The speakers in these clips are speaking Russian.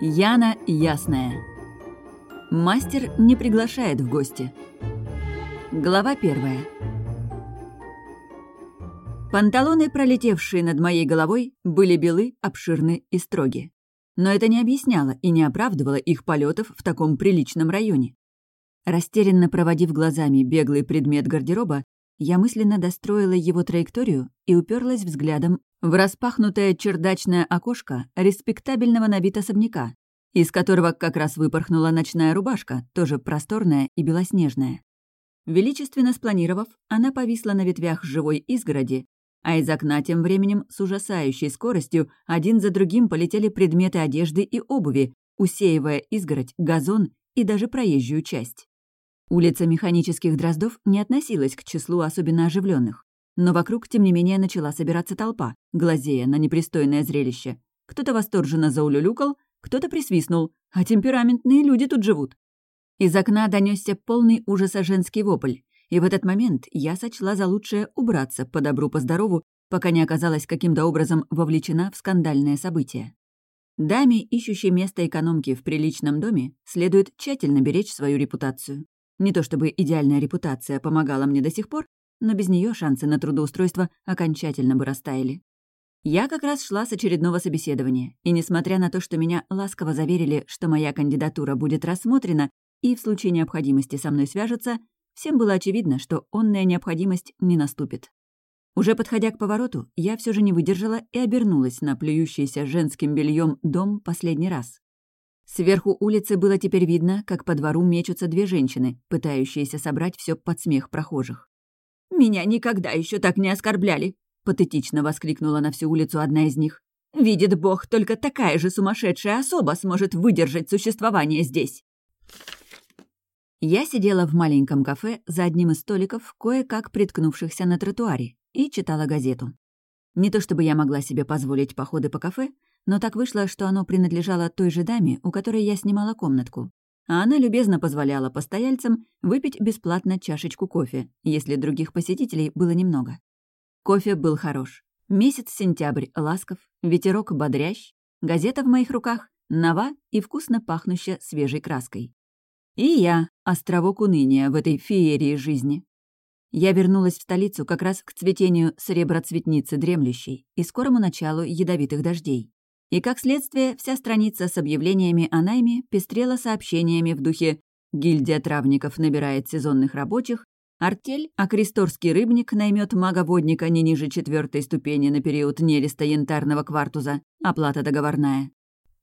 Яна Ясная. Мастер не приглашает в гости. Глава первая. Панталоны, пролетевшие над моей головой, были белы, обширны и строги. Но это не объясняло и не оправдывало их полетов в таком приличном районе. Растерянно проводив глазами беглый предмет гардероба, я мысленно достроила его траекторию и уперлась взглядом в распахнутое чердачное окошко респектабельного на вид особняка, из которого как раз выпорхнула ночная рубашка, тоже просторная и белоснежная. Величественно спланировав, она повисла на ветвях живой изгороди, а из окна тем временем с ужасающей скоростью один за другим полетели предметы одежды и обуви, усеивая изгородь, газон и даже проезжую часть. Улица механических дроздов не относилась к числу особенно оживленных. Но вокруг, тем не менее, начала собираться толпа, глазея на непристойное зрелище. Кто-то восторженно заулюлюкал, кто-то присвистнул, а темпераментные люди тут живут. Из окна донесся полный ужаса женский вопль, и в этот момент я сочла за лучшее убраться по добру по здорову, пока не оказалась каким-то образом вовлечена в скандальное событие. Даме, ищущей место экономки в приличном доме, следует тщательно беречь свою репутацию. Не то чтобы идеальная репутация помогала мне до сих пор, но без нее шансы на трудоустройство окончательно бы растаяли. Я как раз шла с очередного собеседования, и несмотря на то, что меня ласково заверили, что моя кандидатура будет рассмотрена и в случае необходимости со мной свяжутся, всем было очевидно, что онная необходимость не наступит. Уже подходя к повороту, я все же не выдержала и обернулась на плюющийся женским бельем дом последний раз. Сверху улицы было теперь видно, как по двору мечутся две женщины, пытающиеся собрать все под смех прохожих. «Меня никогда еще так не оскорбляли!» — патетично воскликнула на всю улицу одна из них. «Видит Бог, только такая же сумасшедшая особа сможет выдержать существование здесь!» Я сидела в маленьком кафе за одним из столиков, кое-как приткнувшихся на тротуаре, и читала газету. Не то чтобы я могла себе позволить походы по кафе, но так вышло, что оно принадлежало той же даме, у которой я снимала комнатку а она любезно позволяла постояльцам выпить бесплатно чашечку кофе, если других посетителей было немного. Кофе был хорош. Месяц сентябрь ласков, ветерок бодрящ, газета в моих руках, нова и вкусно пахнущая свежей краской. И я, островок уныния в этой феерии жизни. Я вернулась в столицу как раз к цветению среброцветницы дремлющей и скорому началу ядовитых дождей. И, как следствие, вся страница с объявлениями о найме пестрела сообщениями в духе «Гильдия травников набирает сезонных рабочих», «Артель, а кресторский рыбник наймет мага-водника не ниже четвертой ступени на период нелиста янтарного квартуза, оплата договорная».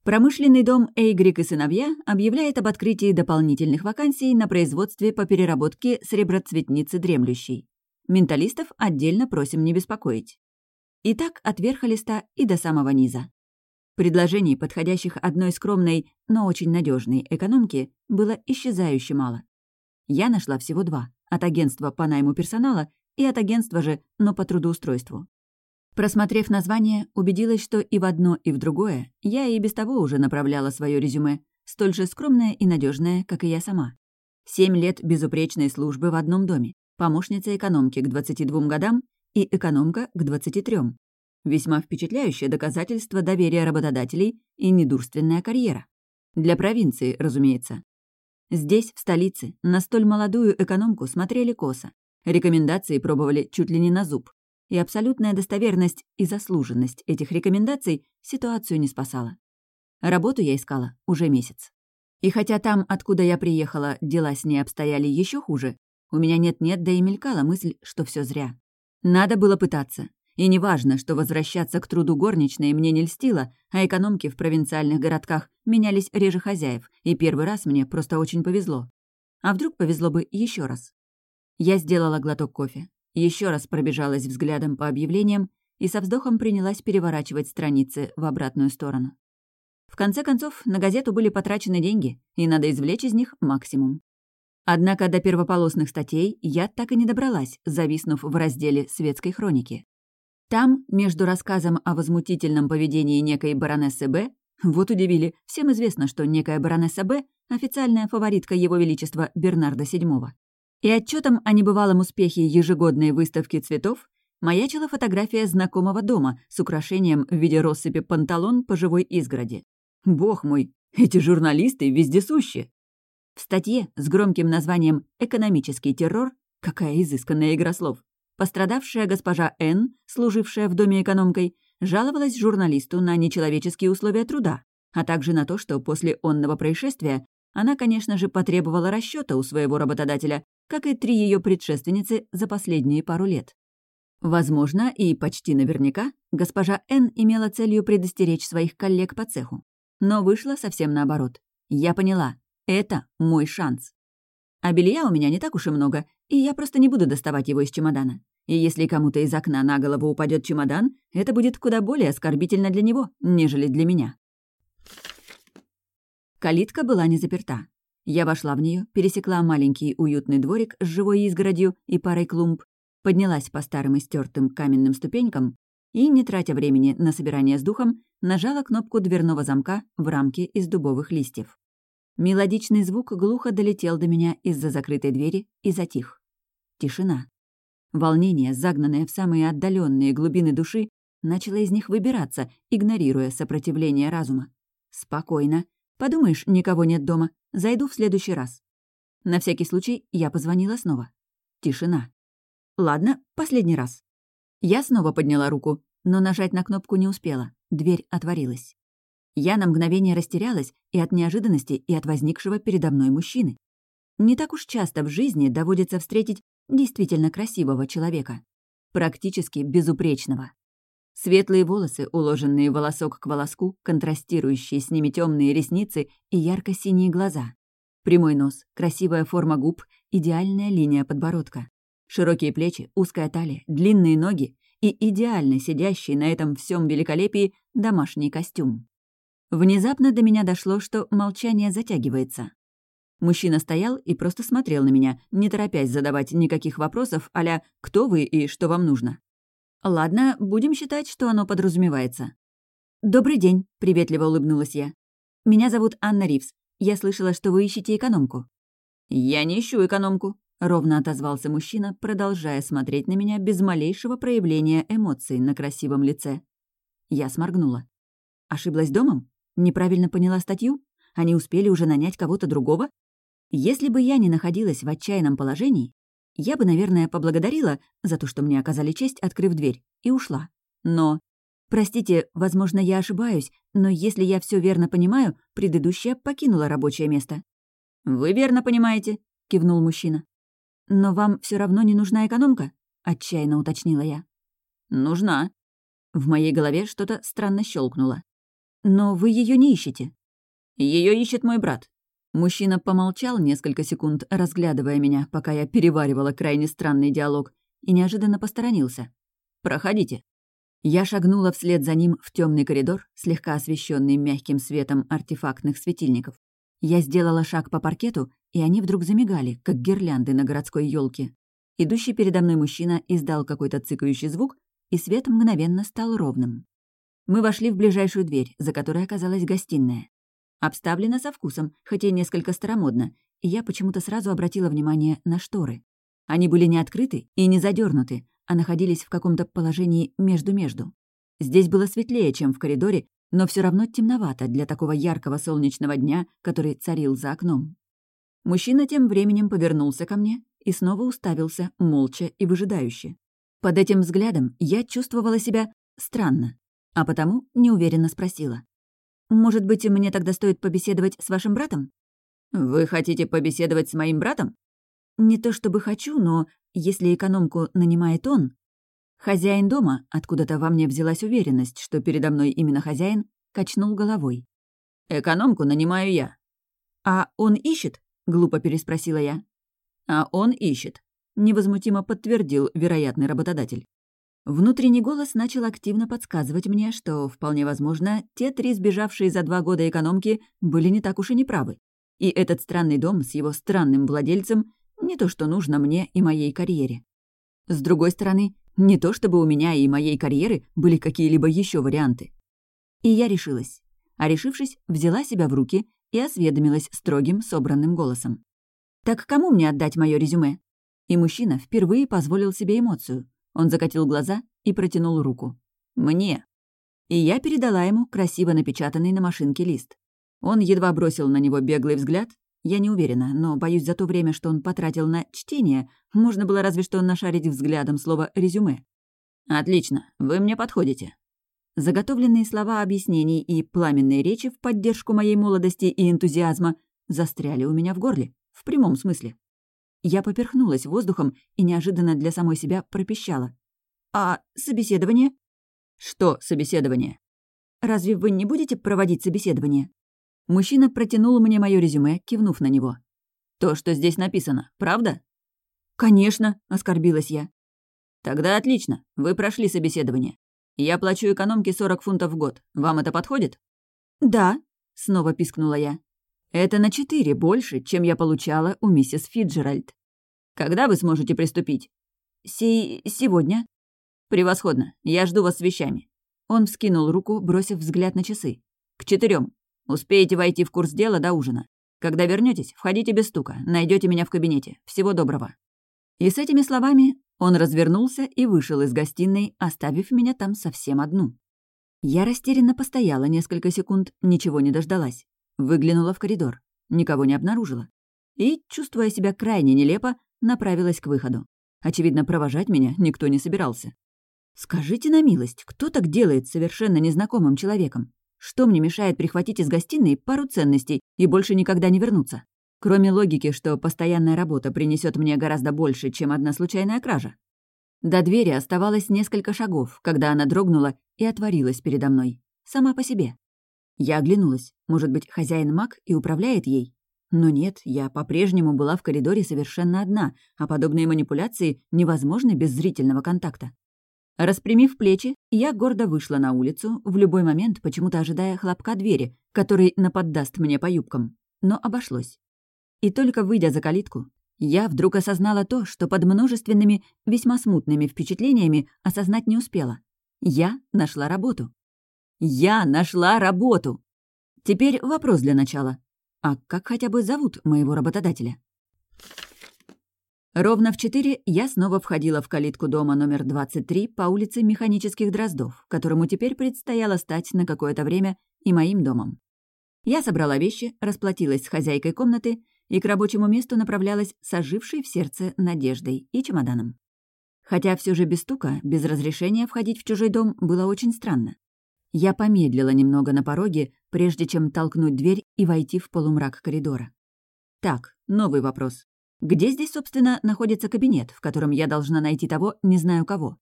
Промышленный дом «Эйгрик и сыновья» объявляет об открытии дополнительных вакансий на производстве по переработке среброцветницы дремлющей. Менталистов отдельно просим не беспокоить. Итак, от верха листа и до самого низа. Предложений, подходящих одной скромной, но очень надежной экономке, было исчезающе мало. Я нашла всего два — от агентства по найму персонала и от агентства же, но по трудоустройству. Просмотрев название, убедилась, что и в одно, и в другое я и без того уже направляла свое резюме, столь же скромное и надежное, как и я сама. Семь лет безупречной службы в одном доме, помощница экономки к 22 годам и экономка к 23. Весьма впечатляющее доказательство доверия работодателей и недурственная карьера. Для провинции, разумеется. Здесь, в столице, на столь молодую экономку смотрели косо. Рекомендации пробовали чуть ли не на зуб. И абсолютная достоверность и заслуженность этих рекомендаций ситуацию не спасала. Работу я искала уже месяц. И хотя там, откуда я приехала, дела с ней обстояли еще хуже, у меня нет-нет, да и мелькала мысль, что все зря. Надо было пытаться, и неважно, что возвращаться к труду горничной мне не льстило, а экономки в провинциальных городках менялись реже хозяев, и первый раз мне просто очень повезло. А вдруг повезло бы еще раз? Я сделала глоток кофе, еще раз пробежалась взглядом по объявлениям и со вздохом принялась переворачивать страницы в обратную сторону. В конце концов, на газету были потрачены деньги, и надо извлечь из них максимум. Однако до первополосных статей я так и не добралась, зависнув в разделе светской хроники. Там, между рассказом о возмутительном поведении некой баронессы Б, вот удивили, всем известно, что некая баронесса Б — официальная фаворитка Его Величества Бернарда VII. И отчетом о небывалом успехе ежегодной выставки цветов маячила фотография знакомого дома с украшением в виде россыпи панталон по живой изгороди. Бог мой, Эти журналисты вездесущи. В статье с громким названием «Экономический террор» какая изысканная игра слов, пострадавшая госпожа Н, служившая в доме экономкой, жаловалась журналисту на нечеловеческие условия труда, а также на то, что после онного происшествия она, конечно же, потребовала расчета у своего работодателя, как и три ее предшественницы за последние пару лет. Возможно, и почти наверняка, госпожа Н имела целью предостеречь своих коллег по цеху. Но вышло совсем наоборот. Я поняла, это мой шанс. А белья у меня не так уж и много, и я просто не буду доставать его из чемодана. И если кому-то из окна на голову упадет чемодан, это будет куда более оскорбительно для него, нежели для меня. Калитка была не заперта. Я вошла в нее, пересекла маленький уютный дворик с живой изгородью и парой клумб, поднялась по старым истертым каменным ступенькам и, не тратя времени на собирание с духом, нажала кнопку дверного замка в рамке из дубовых листьев. Мелодичный звук глухо долетел до меня из-за закрытой двери и затих. Тишина. Волнение, загнанное в самые отдаленные глубины души, начало из них выбираться, игнорируя сопротивление разума. Спокойно. Подумаешь, никого нет дома. Зайду в следующий раз. На всякий случай я позвонила снова. Тишина. Ладно, последний раз. Я снова подняла руку, но нажать на кнопку не успела. Дверь отворилась. Я на мгновение растерялась и от неожиданности, и от возникшего передо мной мужчины. Не так уж часто в жизни доводится встретить действительно красивого человека. Практически безупречного. Светлые волосы, уложенные волосок к волоску, контрастирующие с ними темные ресницы и ярко-синие глаза. Прямой нос, красивая форма губ, идеальная линия подбородка. Широкие плечи, узкая талия, длинные ноги и идеально сидящий на этом всем великолепии домашний костюм. Внезапно до меня дошло, что молчание затягивается. Мужчина стоял и просто смотрел на меня, не торопясь задавать никаких вопросов а «Кто вы и что вам нужно?». Ладно, будем считать, что оно подразумевается. «Добрый день», — приветливо улыбнулась я. «Меня зовут Анна Ривз. Я слышала, что вы ищете экономку». «Я не ищу экономку», — ровно отозвался мужчина, продолжая смотреть на меня без малейшего проявления эмоций на красивом лице. Я сморгнула. Ошиблась домом? Неправильно поняла статью? Они успели уже нанять кого-то другого? Если бы я не находилась в отчаянном положении, я бы, наверное, поблагодарила за то, что мне оказали честь, открыв дверь, и ушла. Но... Простите, возможно, я ошибаюсь, но если я все верно понимаю, предыдущая покинула рабочее место. «Вы верно понимаете», — кивнул мужчина. «Но вам все равно не нужна экономка?» — отчаянно уточнила я. «Нужна». В моей голове что-то странно щелкнуло. «Но вы ее не ищете». Ее ищет мой брат». Мужчина помолчал несколько секунд, разглядывая меня, пока я переваривала крайне странный диалог, и неожиданно посторонился. «Проходите». Я шагнула вслед за ним в темный коридор, слегка освещенный мягким светом артефактных светильников. Я сделала шаг по паркету, и они вдруг замигали, как гирлянды на городской елке. Идущий передо мной мужчина издал какой-то цыкающий звук, и свет мгновенно стал ровным. Мы вошли в ближайшую дверь, за которой оказалась гостиная. Обставлена со вкусом, хотя несколько старомодно, и я почему-то сразу обратила внимание на шторы. Они были не открыты и не задернуты, а находились в каком-то положении между-между. Здесь было светлее, чем в коридоре, но все равно темновато для такого яркого солнечного дня, который царил за окном. Мужчина тем временем повернулся ко мне и снова уставился, молча и выжидающе. Под этим взглядом я чувствовала себя странно а потому неуверенно спросила. «Может быть, мне тогда стоит побеседовать с вашим братом?» «Вы хотите побеседовать с моим братом?» «Не то чтобы хочу, но если экономку нанимает он...» Хозяин дома, откуда-то во мне взялась уверенность, что передо мной именно хозяин, качнул головой. «Экономку нанимаю я». «А он ищет?» — глупо переспросила я. «А он ищет», — невозмутимо подтвердил вероятный работодатель. Внутренний голос начал активно подсказывать мне, что, вполне возможно, те три сбежавшие за два года экономки были не так уж и неправы. И этот странный дом с его странным владельцем не то, что нужно мне и моей карьере. С другой стороны, не то чтобы у меня и моей карьеры были какие-либо еще варианты. И я решилась. А решившись, взяла себя в руки и осведомилась строгим, собранным голосом. «Так кому мне отдать мое резюме?» И мужчина впервые позволил себе эмоцию — он закатил глаза и протянул руку. «Мне». И я передала ему красиво напечатанный на машинке лист. Он едва бросил на него беглый взгляд. Я не уверена, но, боюсь, за то время, что он потратил на чтение, можно было разве что нашарить взглядом слово «резюме». «Отлично, вы мне подходите». Заготовленные слова объяснений и пламенные речи в поддержку моей молодости и энтузиазма застряли у меня в горле, в прямом смысле. Я поперхнулась воздухом и неожиданно для самой себя пропищала. «А собеседование?» «Что собеседование?» «Разве вы не будете проводить собеседование?» Мужчина протянул мне мое резюме, кивнув на него. «То, что здесь написано, правда?» «Конечно», — оскорбилась я. «Тогда отлично, вы прошли собеседование. Я плачу экономке 40 фунтов в год. Вам это подходит?» «Да», — снова пискнула я. «Это на четыре больше, чем я получала у миссис Фиджеральд. Когда вы сможете приступить?» «Сей... сегодня». «Превосходно. Я жду вас с вещами». Он вскинул руку, бросив взгляд на часы. «К четырем. Успеете войти в курс дела до ужина. Когда вернетесь, входите без стука, найдете меня в кабинете. Всего доброго». И с этими словами он развернулся и вышел из гостиной, оставив меня там совсем одну. Я растерянно постояла несколько секунд, ничего не дождалась. Выглянула в коридор. Никого не обнаружила. И, чувствуя себя крайне нелепо, направилась к выходу. Очевидно, провожать меня никто не собирался. Скажите на милость, кто так делает совершенно незнакомым человеком? Что мне мешает прихватить из гостиной пару ценностей и больше никогда не вернуться? Кроме логики, что постоянная работа принесет мне гораздо больше, чем одна случайная кража. До двери оставалось несколько шагов, когда она дрогнула и отворилась передо мной. Сама по себе. Я оглянулась. Может быть, хозяин маг и управляет ей? Но нет, я по-прежнему была в коридоре совершенно одна, а подобные манипуляции невозможны без зрительного контакта. Распрямив плечи, я гордо вышла на улицу, в любой момент почему-то ожидая хлопка двери, который наподдаст мне по юбкам. Но обошлось. И только выйдя за калитку, я вдруг осознала то, что под множественными, весьма смутными впечатлениями осознать не успела. Я нашла работу. Я нашла работу! Теперь вопрос для начала. А как хотя бы зовут моего работодателя? Ровно в четыре я снова входила в калитку дома номер 23 по улице Механических Дроздов, которому теперь предстояло стать на какое-то время и моим домом. Я собрала вещи, расплатилась с хозяйкой комнаты и к рабочему месту направлялась с ожившей в сердце надеждой и чемоданом. Хотя все же без стука, без разрешения входить в чужой дом было очень странно. Я помедлила немного на пороге, прежде чем толкнуть дверь и войти в полумрак коридора. Так, новый вопрос. Где здесь, собственно, находится кабинет, в котором я должна найти того, не знаю кого?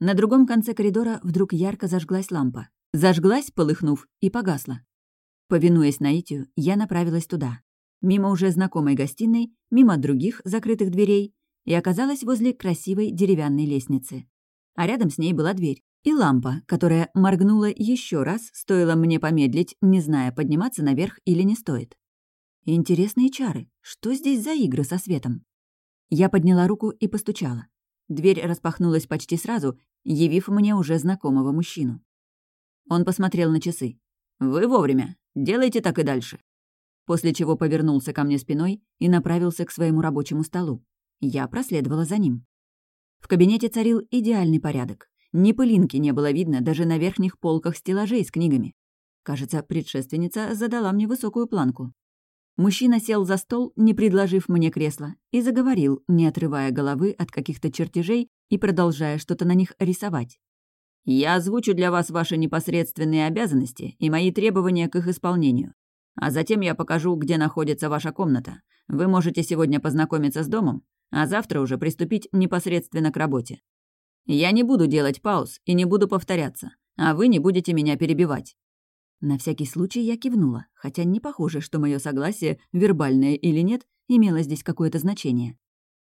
На другом конце коридора вдруг ярко зажглась лампа. Зажглась, полыхнув, и погасла. Повинуясь наитию, я направилась туда мимо уже знакомой гостиной, мимо других закрытых дверей и оказалась возле красивой деревянной лестницы. А рядом с ней была дверь и лампа, которая моргнула еще раз, стоило мне помедлить, не зная, подниматься наверх или не стоит. Интересные чары. Что здесь за игры со светом? Я подняла руку и постучала. Дверь распахнулась почти сразу, явив мне уже знакомого мужчину. Он посмотрел на часы. «Вы вовремя. Делайте так и дальше» после чего повернулся ко мне спиной и направился к своему рабочему столу. Я проследовала за ним. В кабинете царил идеальный порядок. Ни пылинки не было видно даже на верхних полках стеллажей с книгами. Кажется, предшественница задала мне высокую планку. Мужчина сел за стол, не предложив мне кресла, и заговорил, не отрывая головы от каких-то чертежей и продолжая что-то на них рисовать. «Я озвучу для вас ваши непосредственные обязанности и мои требования к их исполнению. А затем я покажу, где находится ваша комната. Вы можете сегодня познакомиться с домом, а завтра уже приступить непосредственно к работе. Я не буду делать пауз и не буду повторяться, а вы не будете меня перебивать». На всякий случай я кивнула, хотя не похоже, что мое согласие, вербальное или нет, имело здесь какое-то значение.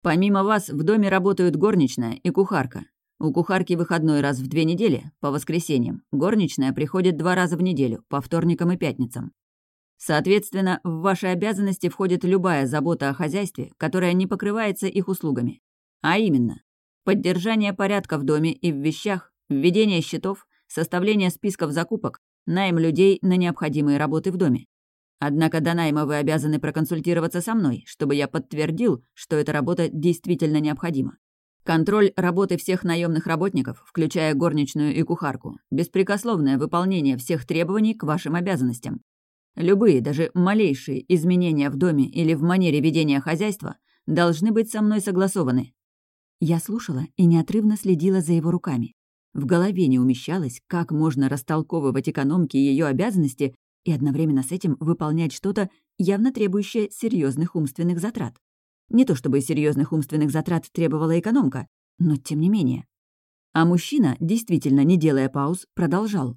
Помимо вас в доме работают горничная и кухарка. У кухарки выходной раз в две недели, по воскресеньям. Горничная приходит два раза в неделю, по вторникам и пятницам. Соответственно, в ваши обязанности входит любая забота о хозяйстве, которая не покрывается их услугами. А именно, поддержание порядка в доме и в вещах, введение счетов, составление списков закупок, найм людей на необходимые работы в доме. Однако до найма вы обязаны проконсультироваться со мной, чтобы я подтвердил, что эта работа действительно необходима. Контроль работы всех наемных работников, включая горничную и кухарку, беспрекословное выполнение всех требований к вашим обязанностям. Любые, даже малейшие изменения в доме или в манере ведения хозяйства должны быть со мной согласованы». Я слушала и неотрывно следила за его руками. В голове не умещалось, как можно растолковывать экономке ее обязанности и одновременно с этим выполнять что-то, явно требующее серьезных умственных затрат. Не то чтобы серьезных умственных затрат требовала экономка, но тем не менее. А мужчина, действительно не делая пауз, продолжал.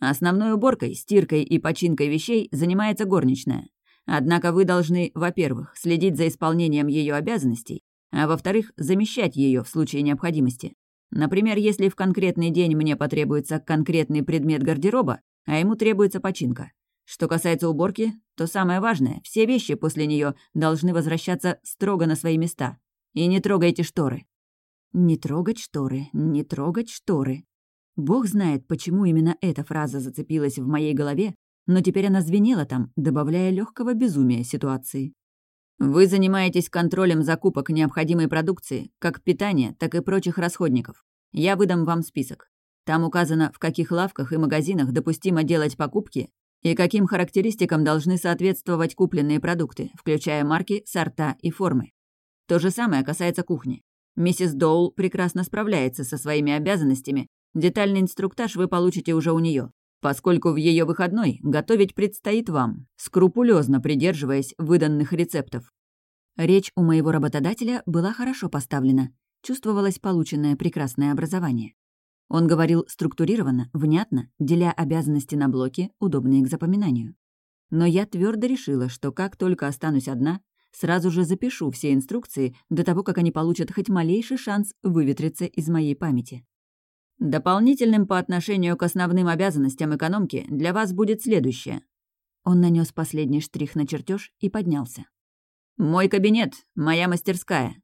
Основной уборкой, стиркой и починкой вещей занимается горничная. Однако вы должны, во-первых, следить за исполнением ее обязанностей, а во-вторых, замещать ее в случае необходимости. Например, если в конкретный день мне потребуется конкретный предмет гардероба, а ему требуется починка. Что касается уборки, то самое важное, все вещи после нее должны возвращаться строго на свои места. И не трогайте шторы. Не трогать шторы, не трогать шторы. Бог знает, почему именно эта фраза зацепилась в моей голове, но теперь она звенела там, добавляя легкого безумия ситуации. Вы занимаетесь контролем закупок необходимой продукции, как питания, так и прочих расходников. Я выдам вам список. Там указано, в каких лавках и магазинах допустимо делать покупки и каким характеристикам должны соответствовать купленные продукты, включая марки, сорта и формы. То же самое касается кухни. Миссис Доул прекрасно справляется со своими обязанностями, детальный инструктаж вы получите уже у нее, поскольку в ее выходной готовить предстоит вам, скрупулезно придерживаясь выданных рецептов. Речь у моего работодателя была хорошо поставлена, чувствовалось полученное прекрасное образование. Он говорил структурированно, внятно, деля обязанности на блоки, удобные к запоминанию. Но я твердо решила, что как только останусь одна, сразу же запишу все инструкции до того, как они получат хоть малейший шанс выветриться из моей памяти. Дополнительным по отношению к основным обязанностям экономки для вас будет следующее. Он нанес последний штрих на чертеж и поднялся. «Мой кабинет, моя мастерская».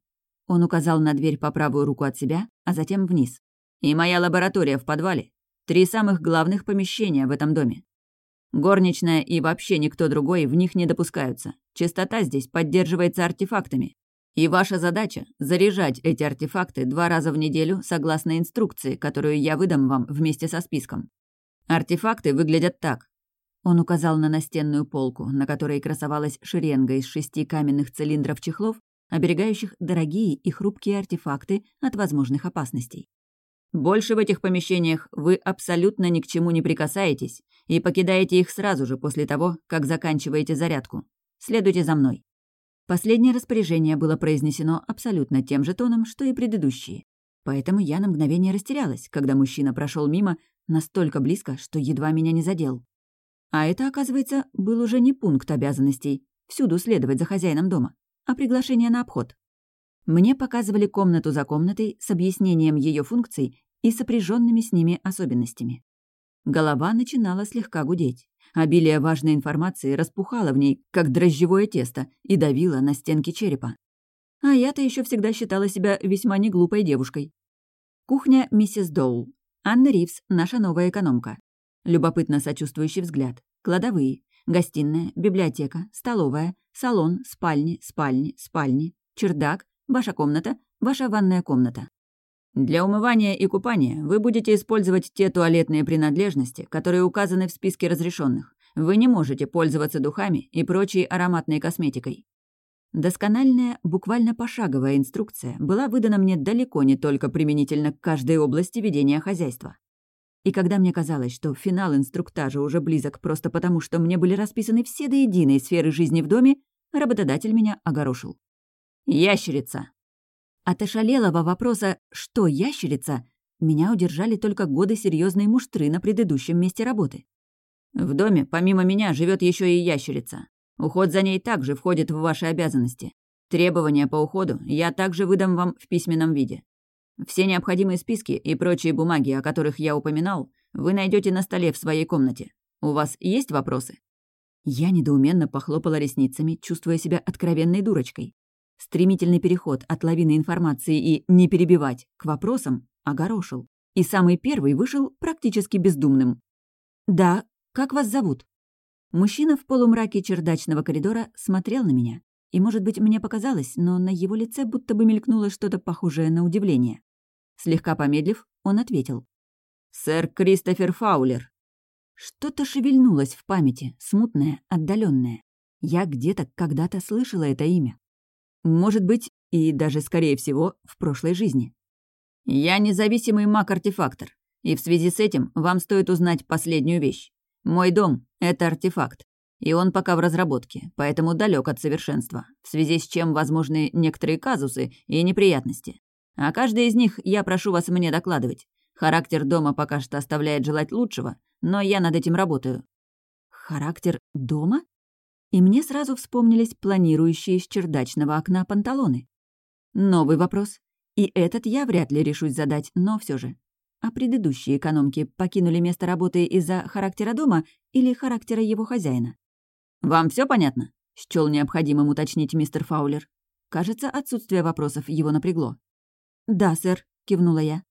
Он указал на дверь по правую руку от себя, а затем вниз. И моя лаборатория в подвале. Три самых главных помещения в этом доме. Горничная и вообще никто другой в них не допускаются. Чистота здесь поддерживается артефактами. И ваша задача — заряжать эти артефакты два раза в неделю согласно инструкции, которую я выдам вам вместе со списком. Артефакты выглядят так. Он указал на настенную полку, на которой красовалась шеренга из шести каменных цилиндров чехлов, оберегающих дорогие и хрупкие артефакты от возможных опасностей. Больше в этих помещениях вы абсолютно ни к чему не прикасаетесь и покидаете их сразу же после того, как заканчиваете зарядку. Следуйте за мной». Последнее распоряжение было произнесено абсолютно тем же тоном, что и предыдущие. Поэтому я на мгновение растерялась, когда мужчина прошел мимо настолько близко, что едва меня не задел. А это, оказывается, был уже не пункт обязанностей всюду следовать за хозяином дома, а приглашение на обход. Мне показывали комнату за комнатой с объяснением ее функций и сопряженными с ними особенностями. Голова начинала слегка гудеть. Обилие важной информации распухало в ней, как дрожжевое тесто, и давило на стенки черепа. А я-то еще всегда считала себя весьма неглупой девушкой. Кухня миссис Доул. Анна Ривз, наша новая экономка. Любопытно сочувствующий взгляд. Кладовые. Гостиная, библиотека, столовая, салон, спальни, спальни, спальни, чердак, ваша комната, ваша ванная комната. Для умывания и купания вы будете использовать те туалетные принадлежности, которые указаны в списке разрешенных. Вы не можете пользоваться духами и прочей ароматной косметикой. Доскональная, буквально пошаговая инструкция была выдана мне далеко не только применительно к каждой области ведения хозяйства. И когда мне казалось, что финал инструктажа уже близок просто потому, что мне были расписаны все до единой сферы жизни в доме, работодатель меня огорошил. «Ящерица!» От ошалелого вопроса «что ящерица?» меня удержали только годы серьезной муштры на предыдущем месте работы. В доме, помимо меня, живет еще и ящерица. Уход за ней также входит в ваши обязанности. Требования по уходу я также выдам вам в письменном виде. Все необходимые списки и прочие бумаги, о которых я упоминал, вы найдете на столе в своей комнате. У вас есть вопросы?» Я недоуменно похлопала ресницами, чувствуя себя откровенной дурочкой. Стремительный переход от лавины информации и «не перебивать» к вопросам огорошил. И самый первый вышел практически бездумным. «Да, как вас зовут?» Мужчина в полумраке чердачного коридора смотрел на меня. И, может быть, мне показалось, но на его лице будто бы мелькнуло что-то похожее на удивление. Слегка помедлив, он ответил. «Сэр Кристофер Фаулер». Что-то шевельнулось в памяти, смутное, отдаленное. Я где-то когда-то слышала это имя. Может быть, и даже, скорее всего, в прошлой жизни. Я независимый маг-артефактор, и в связи с этим вам стоит узнать последнюю вещь. Мой дом — это артефакт, и он пока в разработке, поэтому далек от совершенства, в связи с чем возможны некоторые казусы и неприятности. А каждый из них я прошу вас мне докладывать. Характер дома пока что оставляет желать лучшего, но я над этим работаю». «Характер дома?» И мне сразу вспомнились планирующие с чердачного окна панталоны. Новый вопрос. И этот я вряд ли решусь задать, но все же. А предыдущие экономки покинули место работы из-за характера дома или характера его хозяина? «Вам все понятно?» — счёл необходимым уточнить мистер Фаулер. Кажется, отсутствие вопросов его напрягло. «Да, сэр», — кивнула я.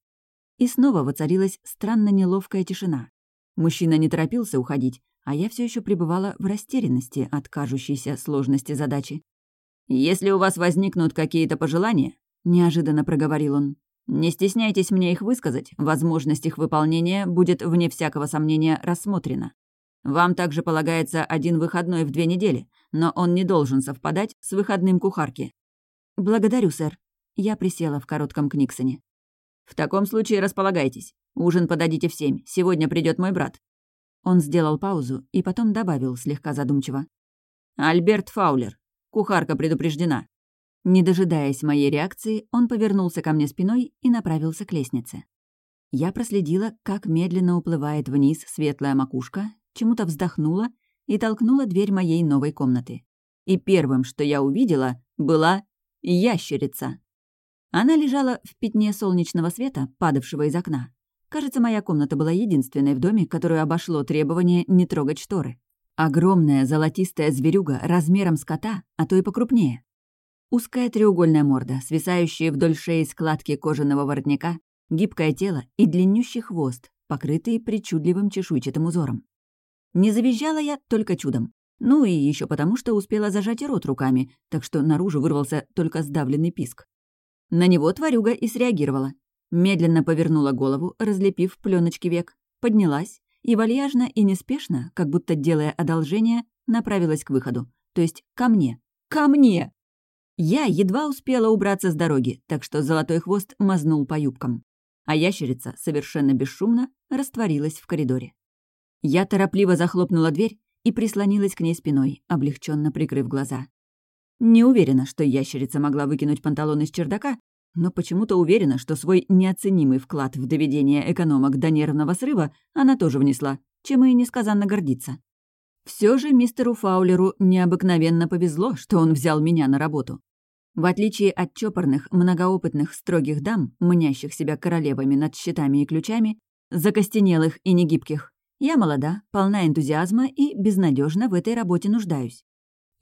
И снова воцарилась странно неловкая тишина. Мужчина не торопился уходить, а я все еще пребывала в растерянности от кажущейся сложности задачи. «Если у вас возникнут какие-то пожелания», — неожиданно проговорил он, «не стесняйтесь мне их высказать, возможность их выполнения будет, вне всякого сомнения, рассмотрена. Вам также полагается один выходной в две недели, но он не должен совпадать с выходным кухарки». «Благодарю, сэр». Я присела в коротком книгсоне. «В таком случае располагайтесь. Ужин подадите в семь. Сегодня придет мой брат». Он сделал паузу и потом добавил слегка задумчиво. «Альберт Фаулер. Кухарка предупреждена». Не дожидаясь моей реакции, он повернулся ко мне спиной и направился к лестнице. Я проследила, как медленно уплывает вниз светлая макушка, чему-то вздохнула и толкнула дверь моей новой комнаты. И первым, что я увидела, была ящерица. Она лежала в пятне солнечного света, падавшего из окна. Кажется, моя комната была единственной в доме, которую обошло требование не трогать шторы. Огромная золотистая зверюга размером с кота, а то и покрупнее. Узкая треугольная морда, свисающие вдоль шеи складки кожаного воротника, гибкое тело и длиннющий хвост, покрытый причудливым чешуйчатым узором. Не завизжала я только чудом. Ну и еще потому, что успела зажать рот руками, так что наружу вырвался только сдавленный писк. На него тварюга и среагировала. Медленно повернула голову, разлепив пленочки век, поднялась и вальяжно и неспешно, как будто делая одолжение, направилась к выходу. То есть ко мне. Ко мне! Я едва успела убраться с дороги, так что золотой хвост мазнул по юбкам. А ящерица, совершенно бесшумно, растворилась в коридоре. Я торопливо захлопнула дверь и прислонилась к ней спиной, облегченно прикрыв глаза. Не уверена, что ящерица могла выкинуть панталоны из чердака, но почему-то уверена, что свой неоценимый вклад в доведение экономок до нервного срыва она тоже внесла, чем и несказанно гордится. Все же мистеру Фаулеру необыкновенно повезло, что он взял меня на работу. В отличие от чопорных, многоопытных, строгих дам, мнящих себя королевами над щитами и ключами, закостенелых и негибких, я молода, полна энтузиазма и безнадежно в этой работе нуждаюсь.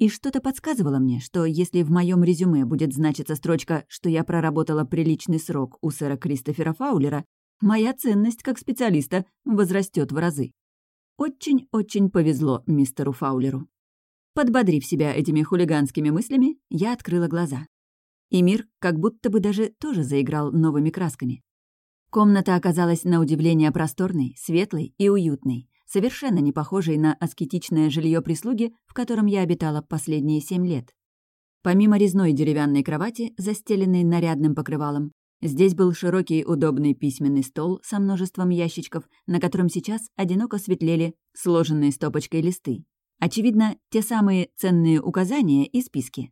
И что-то подсказывало мне, что если в моем резюме будет значиться строчка, что я проработала приличный срок у сэра Кристофера Фаулера, моя ценность как специалиста возрастет в разы. Очень-очень повезло мистеру Фаулеру. Подбодрив себя этими хулиганскими мыслями, я открыла глаза. И мир как будто бы даже тоже заиграл новыми красками. Комната оказалась на удивление просторной, светлой и уютной совершенно не похожей на аскетичное жилье прислуги, в котором я обитала последние семь лет. Помимо резной деревянной кровати, застеленной нарядным покрывалом, здесь был широкий удобный письменный стол со множеством ящичков, на котором сейчас одиноко светлели сложенные стопочкой листы. Очевидно, те самые ценные указания и списки.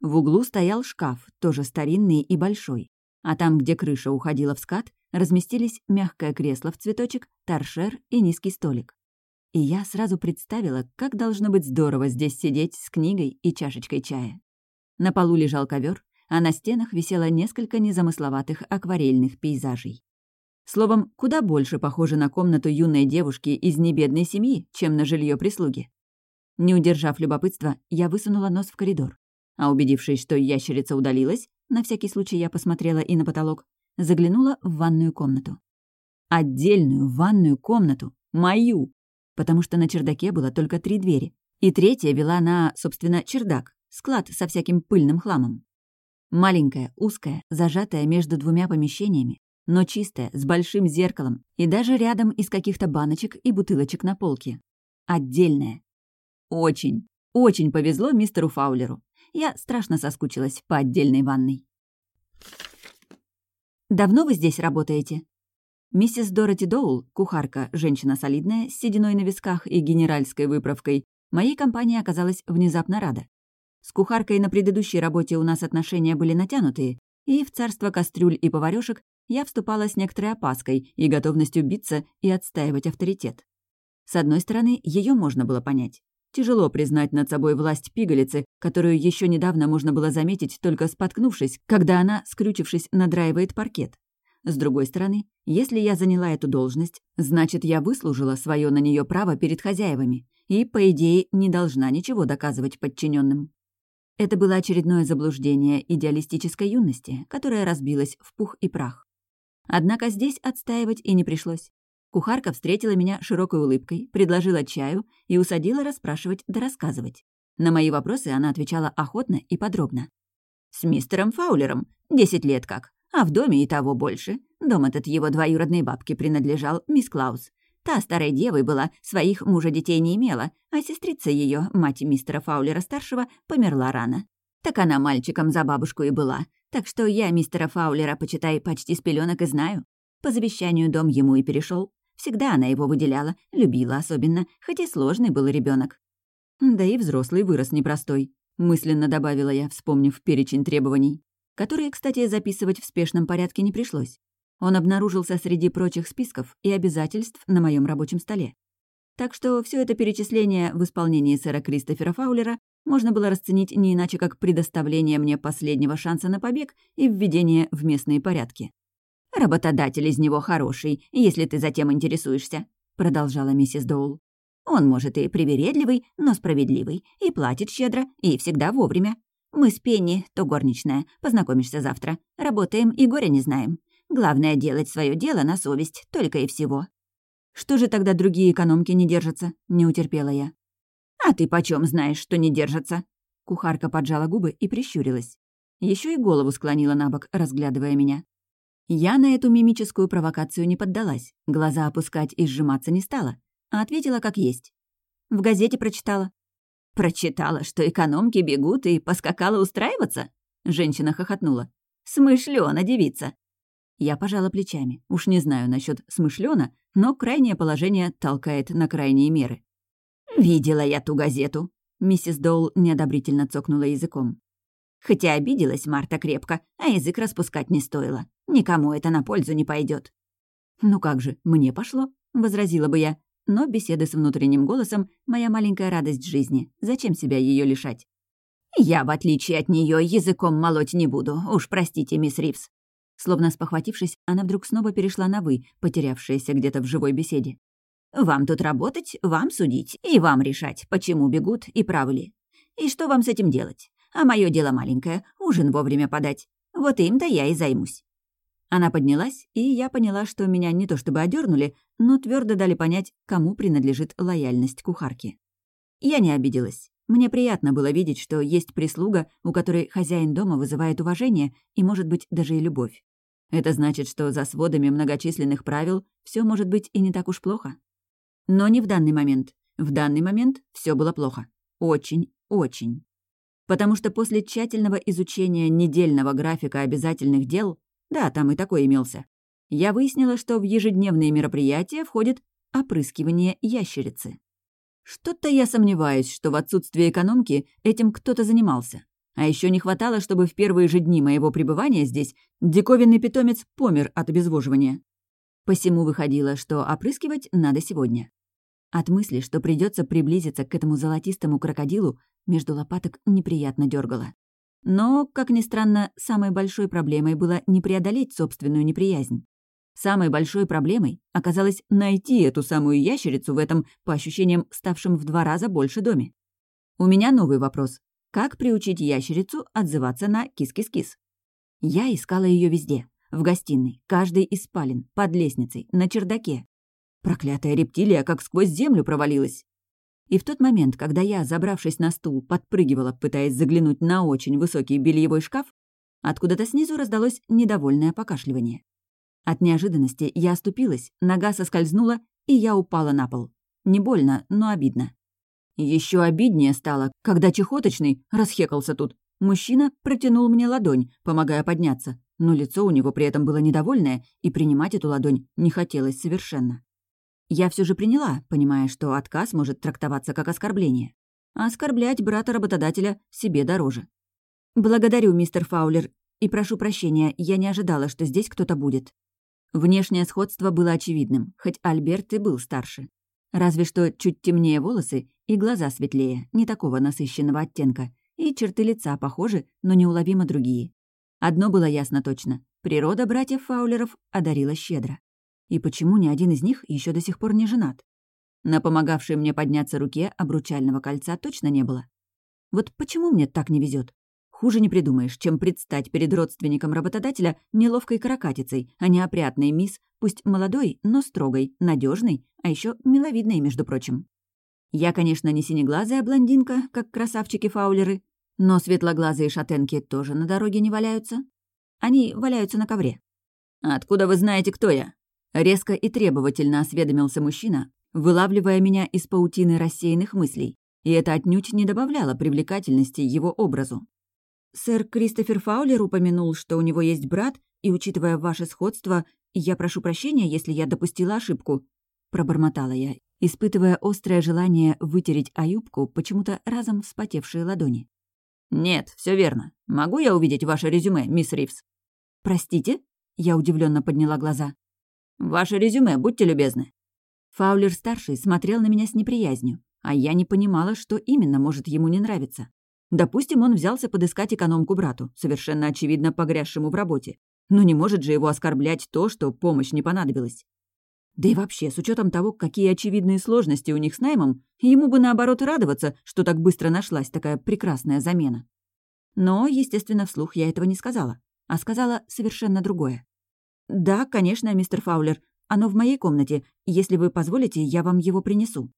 В углу стоял шкаф, тоже старинный и большой. А там, где крыша уходила в скат, разместились мягкое кресло в цветочек, торшер и низкий столик. И я сразу представила, как должно быть здорово здесь сидеть с книгой и чашечкой чая. На полу лежал ковер, а на стенах висело несколько незамысловатых акварельных пейзажей. Словом, куда больше похоже на комнату юной девушки из небедной семьи, чем на жилье прислуги. Не удержав любопытства, я высунула нос в коридор. А убедившись, что ящерица удалилась, на всякий случай я посмотрела и на потолок, заглянула в ванную комнату. Отдельную ванную комнату. Мою потому что на чердаке было только три двери, и третья вела на, собственно, чердак, склад со всяким пыльным хламом. Маленькая, узкая, зажатая между двумя помещениями, но чистая, с большим зеркалом, и даже рядом из каких-то баночек и бутылочек на полке. Отдельная. Очень, очень повезло мистеру Фаулеру. Я страшно соскучилась по отдельной ванной. «Давно вы здесь работаете?» Миссис Дороти Доул, кухарка, женщина солидная, с сединой на висках и генеральской выправкой, моей компании оказалась внезапно рада. С кухаркой на предыдущей работе у нас отношения были натянутые, и в царство кастрюль и поварёшек я вступала с некоторой опаской и готовностью биться и отстаивать авторитет. С одной стороны, ее можно было понять. Тяжело признать над собой власть пигалицы, которую еще недавно можно было заметить, только споткнувшись, когда она, скрючившись, надраивает паркет. С другой стороны, если я заняла эту должность, значит, я выслужила свое на нее право перед хозяевами и, по идее, не должна ничего доказывать подчиненным. Это было очередное заблуждение идеалистической юности, которое разбилось в пух и прах. Однако здесь отстаивать и не пришлось. Кухарка встретила меня широкой улыбкой, предложила чаю и усадила расспрашивать да рассказывать. На мои вопросы она отвечала охотно и подробно. «С мистером Фаулером. Десять лет как а в доме и того больше. Дом этот его двоюродной бабке принадлежал, мисс Клаус. Та старой девой была, своих мужа детей не имела, а сестрица ее, мать мистера Фаулера-старшего, померла рано. Так она мальчиком за бабушку и была. Так что я мистера Фаулера, почитай, почти с пеленок и знаю. По завещанию дом ему и перешел. Всегда она его выделяла, любила особенно, хоть и сложный был ребенок. Да и взрослый вырос непростой, мысленно добавила я, вспомнив перечень требований которые, кстати, записывать в спешном порядке не пришлось. Он обнаружился среди прочих списков и обязательств на моем рабочем столе. Так что все это перечисление в исполнении сэра Кристофера Фаулера можно было расценить не иначе, как предоставление мне последнего шанса на побег и введение в местные порядки. «Работодатель из него хороший, если ты затем интересуешься», — продолжала миссис Доул. «Он, может, и привередливый, но справедливый, и платит щедро, и всегда вовремя. Мы с Пенни, то горничная, познакомишься завтра. Работаем и горя не знаем. Главное — делать свое дело на совесть, только и всего». «Что же тогда другие экономки не держатся?» — не утерпела я. «А ты почем знаешь, что не держатся?» Кухарка поджала губы и прищурилась. Еще и голову склонила на бок, разглядывая меня. Я на эту мимическую провокацию не поддалась, глаза опускать и сжиматься не стала, а ответила как есть. В газете прочитала. «Прочитала, что экономки бегут и поскакала устраиваться?» Женщина хохотнула. «Смышлёна девица!» Я пожала плечами. Уж не знаю насчет смышлёна, но крайнее положение толкает на крайние меры. «Видела я ту газету», — миссис Доул неодобрительно цокнула языком. Хотя обиделась Марта крепко, а язык распускать не стоило. Никому это на пользу не пойдет. «Ну как же, мне пошло», — возразила бы я. Но беседы с внутренним голосом — моя маленькая радость жизни. Зачем себя ее лишать? «Я, в отличие от нее, языком молоть не буду. Уж простите, мисс Ривз». Словно спохватившись, она вдруг снова перешла на «вы», потерявшаяся где-то в живой беседе. «Вам тут работать, вам судить, и вам решать, почему бегут и правы ли. И что вам с этим делать? А мое дело маленькое — ужин вовремя подать. Вот им-то я и займусь. Она поднялась, и я поняла, что меня не то чтобы одернули, но твердо дали понять, кому принадлежит лояльность кухарки. Я не обиделась. Мне приятно было видеть, что есть прислуга, у которой хозяин дома вызывает уважение и, может быть, даже и любовь. Это значит, что за сводами многочисленных правил все может быть и не так уж плохо. Но не в данный момент. В данный момент все было плохо. Очень, очень. Потому что после тщательного изучения недельного графика обязательных дел да, там и такой имелся. Я выяснила, что в ежедневные мероприятия входит опрыскивание ящерицы. Что-то я сомневаюсь, что в отсутствие экономки этим кто-то занимался. А еще не хватало, чтобы в первые же дни моего пребывания здесь диковинный питомец помер от обезвоживания. Посему выходило, что опрыскивать надо сегодня. От мысли, что придется приблизиться к этому золотистому крокодилу, между лопаток неприятно дергало. Но, как ни странно, самой большой проблемой было не преодолеть собственную неприязнь. Самой большой проблемой оказалось найти эту самую ящерицу в этом, по ощущениям, ставшем в два раза больше доме. У меня новый вопрос. Как приучить ящерицу отзываться на кис-кис-кис? Я искала ее везде. В гостиной, каждой из спален, под лестницей, на чердаке. Проклятая рептилия как сквозь землю провалилась. И в тот момент, когда я, забравшись на стул, подпрыгивала, пытаясь заглянуть на очень высокий бельевой шкаф, откуда-то снизу раздалось недовольное покашливание. От неожиданности я оступилась, нога соскользнула, и я упала на пол. Не больно, но обидно. Еще обиднее стало, когда чехоточный расхекался тут. Мужчина протянул мне ладонь, помогая подняться, но лицо у него при этом было недовольное, и принимать эту ладонь не хотелось совершенно. Я все же приняла, понимая, что отказ может трактоваться как оскорбление. Оскорблять брата-работодателя себе дороже. «Благодарю, мистер Фаулер, и прошу прощения, я не ожидала, что здесь кто-то будет». Внешнее сходство было очевидным, хоть Альберт и был старше. Разве что чуть темнее волосы и глаза светлее, не такого насыщенного оттенка, и черты лица похожи, но неуловимо другие. Одно было ясно точно — природа братьев Фаулеров одарила щедро. И почему ни один из них еще до сих пор не женат? На помогавшей мне подняться руке обручального кольца точно не было. Вот почему мне так не везет? Хуже не придумаешь, чем предстать перед родственником работодателя неловкой каракатицей, а не опрятной мисс, пусть молодой, но строгой, надежной, а еще миловидной, между прочим. Я, конечно, не синеглазая блондинка, как красавчики-фаулеры, но светлоглазые шатенки тоже на дороге не валяются. Они валяются на ковре. «Откуда вы знаете, кто я?» Резко и требовательно осведомился мужчина, вылавливая меня из паутины рассеянных мыслей, и это отнюдь не добавляло привлекательности его образу. «Сэр Кристофер Фаулер упомянул, что у него есть брат, и, учитывая ваше сходство, я прошу прощения, если я допустила ошибку», — пробормотала я, испытывая острое желание вытереть о юбку почему-то разом вспотевшие ладони. «Нет, все верно. Могу я увидеть ваше резюме, мисс Ривз?» «Простите?» — я удивленно подняла глаза. «Ваше резюме, будьте любезны». Фаулер-старший смотрел на меня с неприязнью, а я не понимала, что именно может ему не нравиться. Допустим, он взялся подыскать экономку брату, совершенно очевидно погрязшему в работе. Но не может же его оскорблять то, что помощь не понадобилась. Да и вообще, с учетом того, какие очевидные сложности у них с наймом, ему бы наоборот радоваться, что так быстро нашлась такая прекрасная замена. Но, естественно, вслух я этого не сказала, а сказала совершенно другое. «Да, конечно, мистер Фаулер, оно в моей комнате. Если вы позволите, я вам его принесу».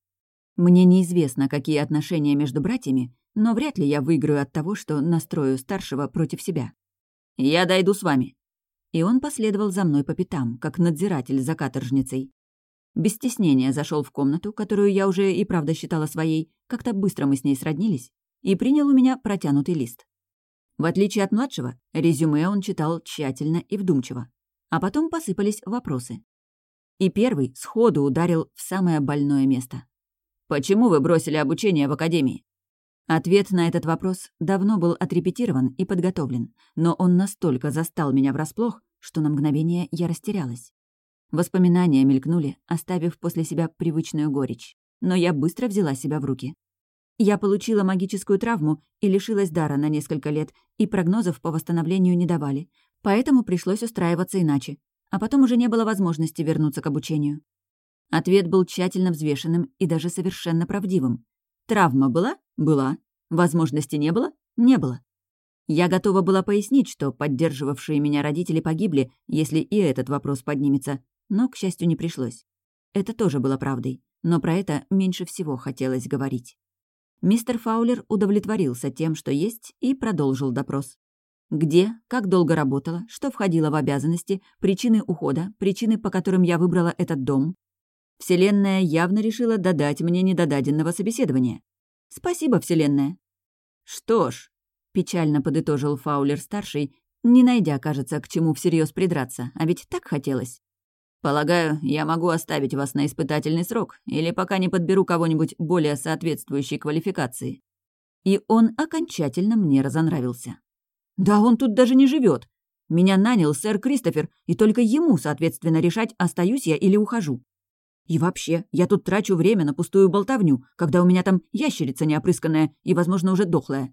Мне неизвестно, какие отношения между братьями, но вряд ли я выиграю от того, что настрою старшего против себя. «Я дойду с вами», и он последовал за мной по пятам, как надзиратель за каторжницей. Без стеснения зашел в комнату, которую я уже и правда считала своей, как-то быстро мы с ней сроднились, и принял у меня протянутый лист. В отличие от младшего, резюме он читал тщательно и вдумчиво. А потом посыпались вопросы. И первый сходу ударил в самое больное место. «Почему вы бросили обучение в академии?» Ответ на этот вопрос давно был отрепетирован и подготовлен, но он настолько застал меня врасплох, что на мгновение я растерялась. Воспоминания мелькнули, оставив после себя привычную горечь. Но я быстро взяла себя в руки. Я получила магическую травму и лишилась дара на несколько лет, и прогнозов по восстановлению не давали, поэтому пришлось устраиваться иначе. А потом уже не было возможности вернуться к обучению. Ответ был тщательно взвешенным и даже совершенно правдивым. Травма была? Была. Возможности не было? Не было. Я готова была пояснить, что поддерживавшие меня родители погибли, если и этот вопрос поднимется, но, к счастью, не пришлось. Это тоже было правдой, но про это меньше всего хотелось говорить. Мистер Фаулер удовлетворился тем, что есть, и продолжил допрос. Где, как долго работала, что входило в обязанности, причины ухода, причины, по которым я выбрала этот дом, Вселенная явно решила додать мне недодаденного собеседования. Спасибо, Вселенная. Что ж, печально подытожил Фаулер-старший, не найдя, кажется, к чему всерьез придраться, а ведь так хотелось. Полагаю, я могу оставить вас на испытательный срок, или пока не подберу кого-нибудь более соответствующей квалификации. И он окончательно мне разонравился. Да он тут даже не живет. Меня нанял сэр Кристофер, и только ему, соответственно, решать, остаюсь я или ухожу. И вообще, я тут трачу время на пустую болтовню, когда у меня там ящерица неопрысканная и, возможно, уже дохлая.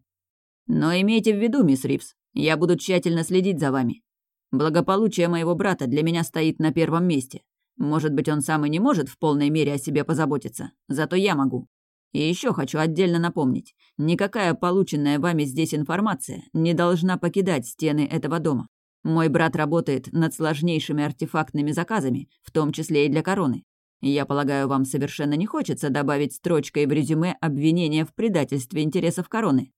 Но имейте в виду, мисс Ривз, я буду тщательно следить за вами. Благополучие моего брата для меня стоит на первом месте. Может быть, он сам и не может в полной мере о себе позаботиться, зато я могу. И еще хочу отдельно напомнить, никакая полученная вами здесь информация не должна покидать стены этого дома. Мой брат работает над сложнейшими артефактными заказами, в том числе и для короны. Я полагаю, вам совершенно не хочется добавить строчкой в резюме обвинение в предательстве интересов короны.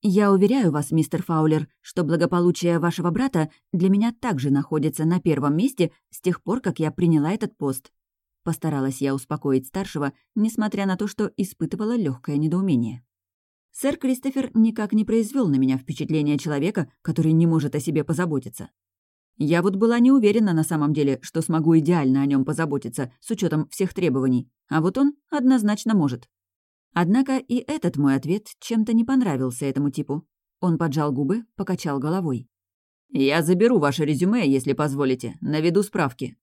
«Я уверяю вас, мистер Фаулер, что благополучие вашего брата для меня также находится на первом месте с тех пор, как я приняла этот пост». Постаралась я успокоить старшего, несмотря на то, что испытывала легкое недоумение. Сэр Кристофер никак не произвел на меня впечатление человека, который не может о себе позаботиться. Я вот была не уверена на самом деле, что смогу идеально о нем позаботиться, с учетом всех требований, а вот он однозначно может. Однако и этот мой ответ чем-то не понравился этому типу. Он поджал губы, покачал головой. «Я заберу ваше резюме, если позволите, наведу справки».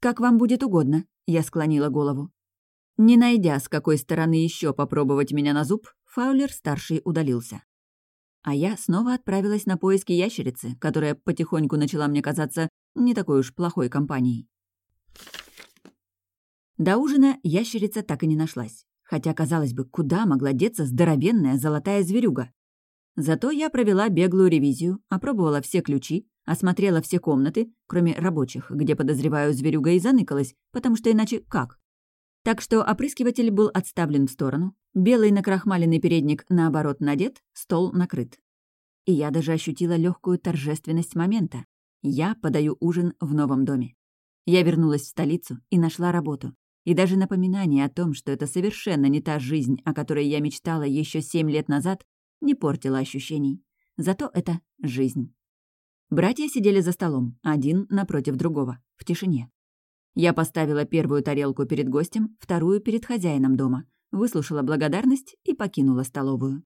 «Как вам будет угодно», — я склонила голову. Не найдя, с какой стороны еще попробовать меня на зуб, Фаулер-старший удалился. А я снова отправилась на поиски ящерицы, которая потихоньку начала мне казаться не такой уж плохой компанией. До ужина ящерица так и не нашлась. Хотя, казалось бы, куда могла деться здоровенная золотая зверюга? Зато я провела беглую ревизию, опробовала все ключи, осмотрела все комнаты, кроме рабочих, где, подозреваю, зверюга и заныкалась, потому что иначе как? Так что опрыскиватель был отставлен в сторону, белый накрахмаленный передник, наоборот, надет, стол накрыт. И я даже ощутила легкую торжественность момента. Я подаю ужин в новом доме. Я вернулась в столицу и нашла работу. И даже напоминание о том, что это совершенно не та жизнь, о которой я мечтала еще семь лет назад, не портило ощущений. Зато это жизнь. Братья сидели за столом, один напротив другого, в тишине. Я поставила первую тарелку перед гостем, вторую перед хозяином дома, выслушала благодарность и покинула столовую.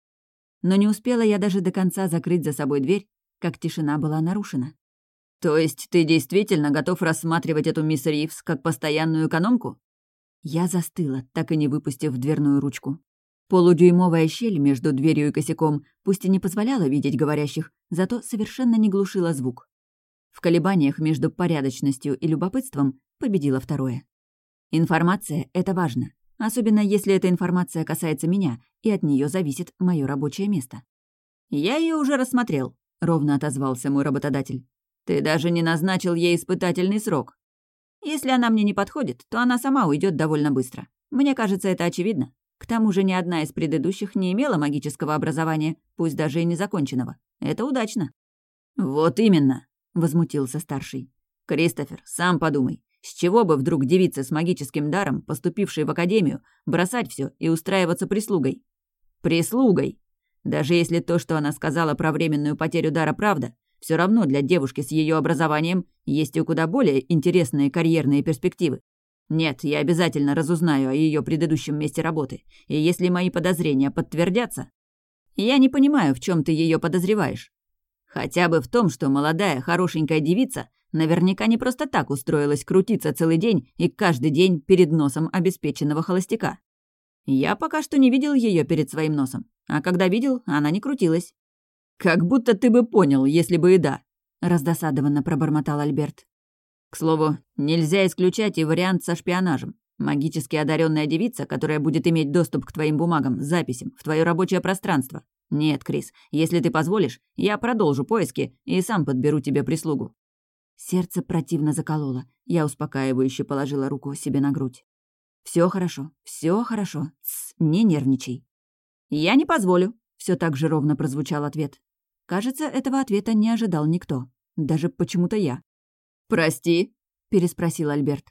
Но не успела я даже до конца закрыть за собой дверь, как тишина была нарушена. «То есть ты действительно готов рассматривать эту мисс Ривз как постоянную экономку?» Я застыла, так и не выпустив дверную ручку. Полудюймовая щель между дверью и косяком пусть и не позволяла видеть говорящих, зато совершенно не глушила звук. В колебаниях между порядочностью и любопытством победило второе. Информация — это важно, особенно если эта информация касается меня, и от нее зависит мое рабочее место. «Я ее уже рассмотрел», — ровно отозвался мой работодатель. «Ты даже не назначил ей испытательный срок. Если она мне не подходит, то она сама уйдет довольно быстро. Мне кажется, это очевидно. К тому же ни одна из предыдущих не имела магического образования, пусть даже и незаконченного. Это удачно». «Вот именно», — возмутился старший. «Кристофер, сам подумай. С чего бы вдруг девица с магическим даром, поступившей в академию, бросать все и устраиваться прислугой? Прислугой! Даже если то, что она сказала про временную потерю дара, правда, все равно для девушки с ее образованием есть и куда более интересные карьерные перспективы. Нет, я обязательно разузнаю о ее предыдущем месте работы, и если мои подозрения подтвердятся... Я не понимаю, в чем ты ее подозреваешь. Хотя бы в том, что молодая, хорошенькая девица наверняка не просто так устроилась крутиться целый день и каждый день перед носом обеспеченного холостяка. Я пока что не видел ее перед своим носом, а когда видел, она не крутилась. «Как будто ты бы понял, если бы и да», — раздосадованно пробормотал Альберт. «К слову, нельзя исключать и вариант со шпионажем. Магически одаренная девица, которая будет иметь доступ к твоим бумагам, записям, в твое рабочее пространство. Нет, Крис, если ты позволишь, я продолжу поиски и сам подберу тебе прислугу». Сердце противно закололо. Я успокаивающе положила руку себе на грудь. Все хорошо, все хорошо. Тс, не нервничай». «Я не позволю», — все так же ровно прозвучал ответ. Кажется, этого ответа не ожидал никто. Даже почему-то я. «Прости?» — переспросил Альберт.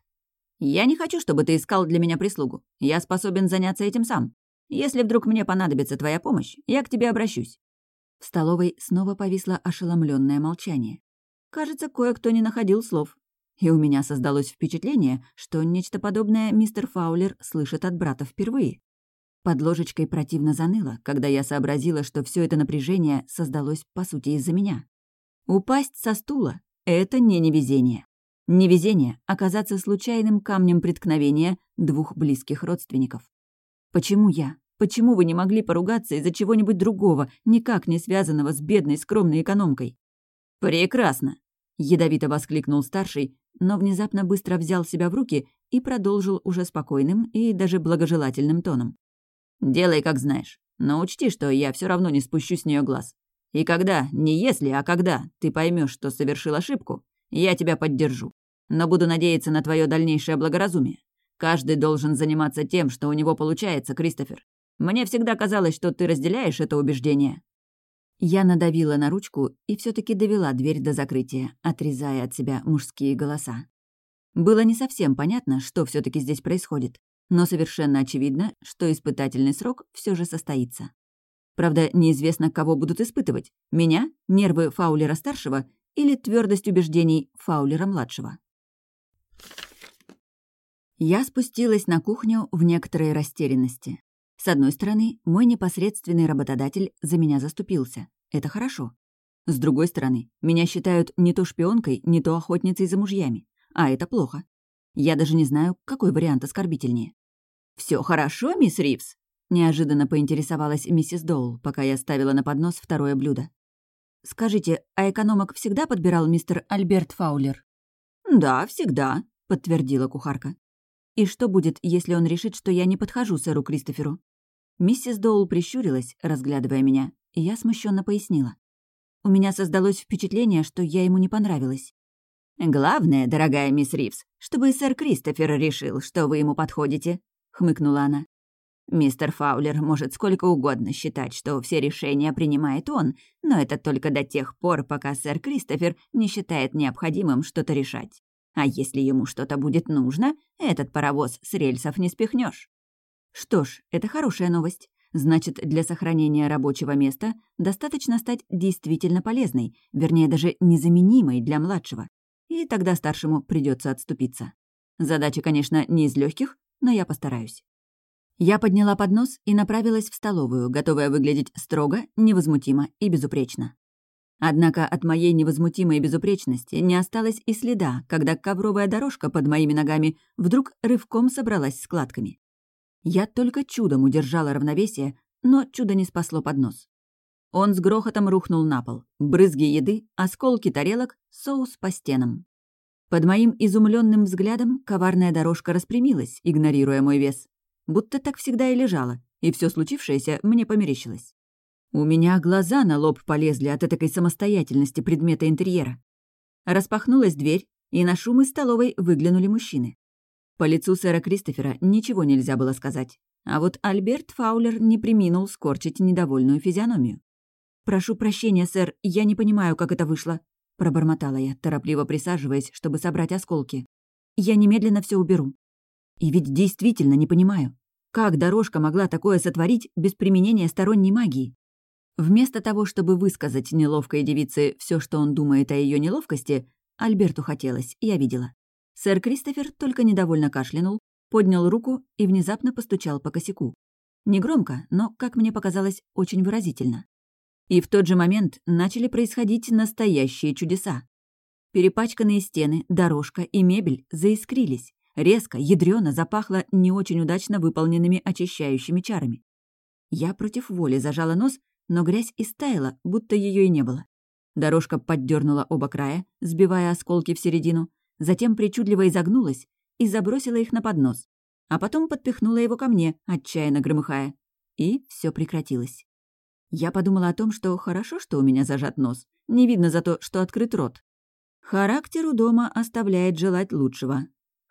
«Я не хочу, чтобы ты искал для меня прислугу. Я способен заняться этим сам. Если вдруг мне понадобится твоя помощь, я к тебе обращусь». В столовой снова повисло ошеломленное молчание. Кажется, кое-кто не находил слов. И у меня создалось впечатление, что нечто подобное мистер Фаулер слышит от брата впервые. Под ложечкой противно заныло, когда я сообразила, что все это напряжение создалось, по сути, из-за меня. Упасть со стула — это не невезение. Невезение — оказаться случайным камнем преткновения двух близких родственников. Почему я? Почему вы не могли поругаться из-за чего-нибудь другого, никак не связанного с бедной скромной экономкой? «Прекрасно!» — ядовито воскликнул старший, но внезапно быстро взял себя в руки и продолжил уже спокойным и даже благожелательным тоном. Делай, как знаешь. Но учти, что я все равно не спущу с нее глаз. И когда, не если, а когда ты поймешь, что совершил ошибку, я тебя поддержу. Но буду надеяться на твое дальнейшее благоразумие. Каждый должен заниматься тем, что у него получается, Кристофер. Мне всегда казалось, что ты разделяешь это убеждение». Я надавила на ручку и все таки довела дверь до закрытия, отрезая от себя мужские голоса. Было не совсем понятно, что все таки здесь происходит, но совершенно очевидно, что испытательный срок все же состоится. Правда, неизвестно, кого будут испытывать — меня, нервы Фаулера-старшего или твердость убеждений Фаулера-младшего. Я спустилась на кухню в некоторой растерянности. С одной стороны, мой непосредственный работодатель за меня заступился. Это хорошо. С другой стороны, меня считают не то шпионкой, не то охотницей за мужьями. А это плохо. Я даже не знаю, какой вариант оскорбительнее. Все хорошо, мисс Ривз?» Неожиданно поинтересовалась миссис Доул, пока я ставила на поднос второе блюдо. «Скажите, а экономок всегда подбирал мистер Альберт Фаулер?» «Да, всегда», — подтвердила кухарка. «И что будет, если он решит, что я не подхожу сэру Кристоферу?» Миссис Доул прищурилась, разглядывая меня, и я смущенно пояснила. У меня создалось впечатление, что я ему не понравилась. «Главное, дорогая мисс Ривз, чтобы сэр Кристофер решил, что вы ему подходите», — хмыкнула она. Мистер Фаулер может сколько угодно считать, что все решения принимает он, но это только до тех пор, пока сэр Кристофер не считает необходимым что-то решать. А если ему что-то будет нужно, этот паровоз с рельсов не спихнешь. Что ж, это хорошая новость. Значит, для сохранения рабочего места достаточно стать действительно полезной, вернее, даже незаменимой для младшего. И тогда старшему придется отступиться. Задача, конечно, не из легких, но я постараюсь. Я подняла поднос и направилась в столовую, готовая выглядеть строго, невозмутимо и безупречно. Однако от моей невозмутимой безупречности не осталось и следа, когда ковровая дорожка под моими ногами вдруг рывком собралась складками. Я только чудом удержала равновесие, но чудо не спасло поднос. Он с грохотом рухнул на пол. Брызги еды, осколки тарелок, соус по стенам. Под моим изумленным взглядом коварная дорожка распрямилась, игнорируя мой вес будто так всегда и лежала, и все случившееся мне померещилось. У меня глаза на лоб полезли от этой самостоятельности предмета интерьера. Распахнулась дверь, и на шум из столовой выглянули мужчины. По лицу сэра Кристофера ничего нельзя было сказать, а вот Альберт Фаулер не приминул скорчить недовольную физиономию. «Прошу прощения, сэр, я не понимаю, как это вышло», — пробормотала я, торопливо присаживаясь, чтобы собрать осколки. «Я немедленно все уберу». И ведь действительно не понимаю, как дорожка могла такое сотворить без применения сторонней магии? Вместо того, чтобы высказать неловкой девице все, что он думает о ее неловкости, Альберту хотелось, я видела. Сэр Кристофер только недовольно кашлянул, поднял руку и внезапно постучал по косяку. Негромко, но, как мне показалось, очень выразительно. И в тот же момент начали происходить настоящие чудеса. Перепачканные стены, дорожка и мебель заискрились, резко, ядрёно запахло не очень удачно выполненными очищающими чарами. Я против воли зажала нос, но грязь истаяла, будто ее и не было. Дорожка поддернула оба края, сбивая осколки в середину, затем причудливо изогнулась и забросила их на поднос, а потом подпихнула его ко мне, отчаянно громыхая. И все прекратилось. Я подумала о том, что хорошо, что у меня зажат нос. Не видно зато, что открыт рот. Характер у дома оставляет желать лучшего,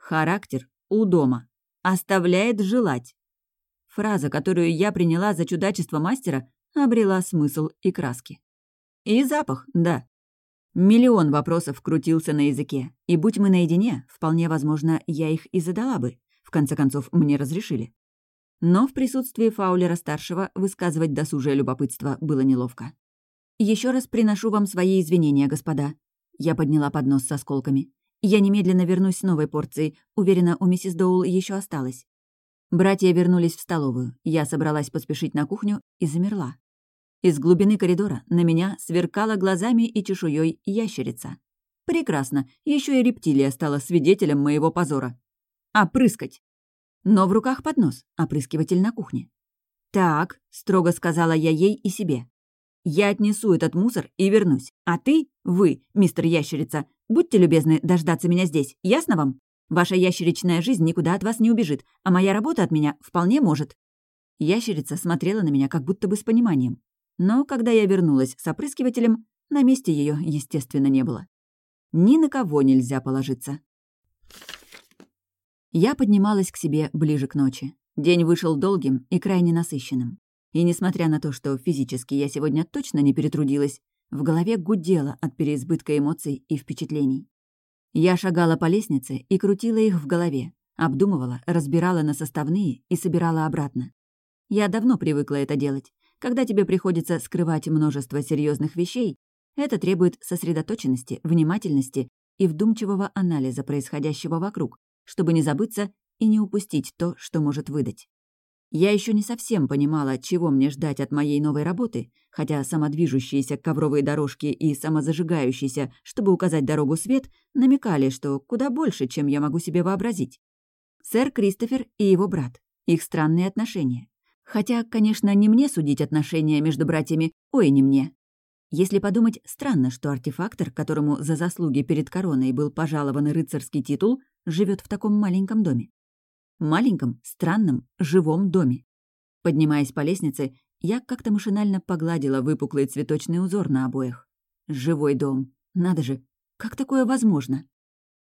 Характер у дома. Оставляет желать. Фраза, которую я приняла за чудачество мастера, обрела смысл и краски. И запах, да. Миллион вопросов крутился на языке, и будь мы наедине, вполне возможно, я их и задала бы. В конце концов, мне разрешили. Но в присутствии Фаулера-старшего высказывать досужее любопытство было неловко. Еще раз приношу вам свои извинения, господа». Я подняла поднос с осколками. Я немедленно вернусь с новой порцией. Уверена, у миссис Доул еще осталось. Братья вернулись в столовую. Я собралась поспешить на кухню и замерла. Из глубины коридора на меня сверкала глазами и чешуей ящерица. Прекрасно, еще и рептилия стала свидетелем моего позора. Опрыскать! Но в руках поднос, опрыскиватель на кухне. «Так», — строго сказала я ей и себе. «Я отнесу этот мусор и вернусь. А ты, вы, мистер Ящерица, Будьте любезны дождаться меня здесь, ясно вам? Ваша ящеричная жизнь никуда от вас не убежит, а моя работа от меня вполне может». Ящерица смотрела на меня как будто бы с пониманием. Но когда я вернулась с опрыскивателем, на месте ее, естественно, не было. Ни на кого нельзя положиться. Я поднималась к себе ближе к ночи. День вышел долгим и крайне насыщенным. И несмотря на то, что физически я сегодня точно не перетрудилась, в голове гудело от переизбытка эмоций и впечатлений. Я шагала по лестнице и крутила их в голове, обдумывала, разбирала на составные и собирала обратно. Я давно привыкла это делать. Когда тебе приходится скрывать множество серьезных вещей, это требует сосредоточенности, внимательности и вдумчивого анализа происходящего вокруг, чтобы не забыться и не упустить то, что может выдать. Я еще не совсем понимала, чего мне ждать от моей новой работы, хотя самодвижущиеся ковровые дорожки и самозажигающийся, чтобы указать дорогу свет, намекали, что куда больше, чем я могу себе вообразить. Сэр Кристофер и его брат. Их странные отношения. Хотя, конечно, не мне судить отношения между братьями, ой, не мне. Если подумать, странно, что артефактор, которому за заслуги перед короной был пожалован рыцарский титул, живет в таком маленьком доме. Маленьком, странном, живом доме. Поднимаясь по лестнице, я как-то машинально погладила выпуклый цветочный узор на обоях. Живой дом. Надо же, как такое возможно?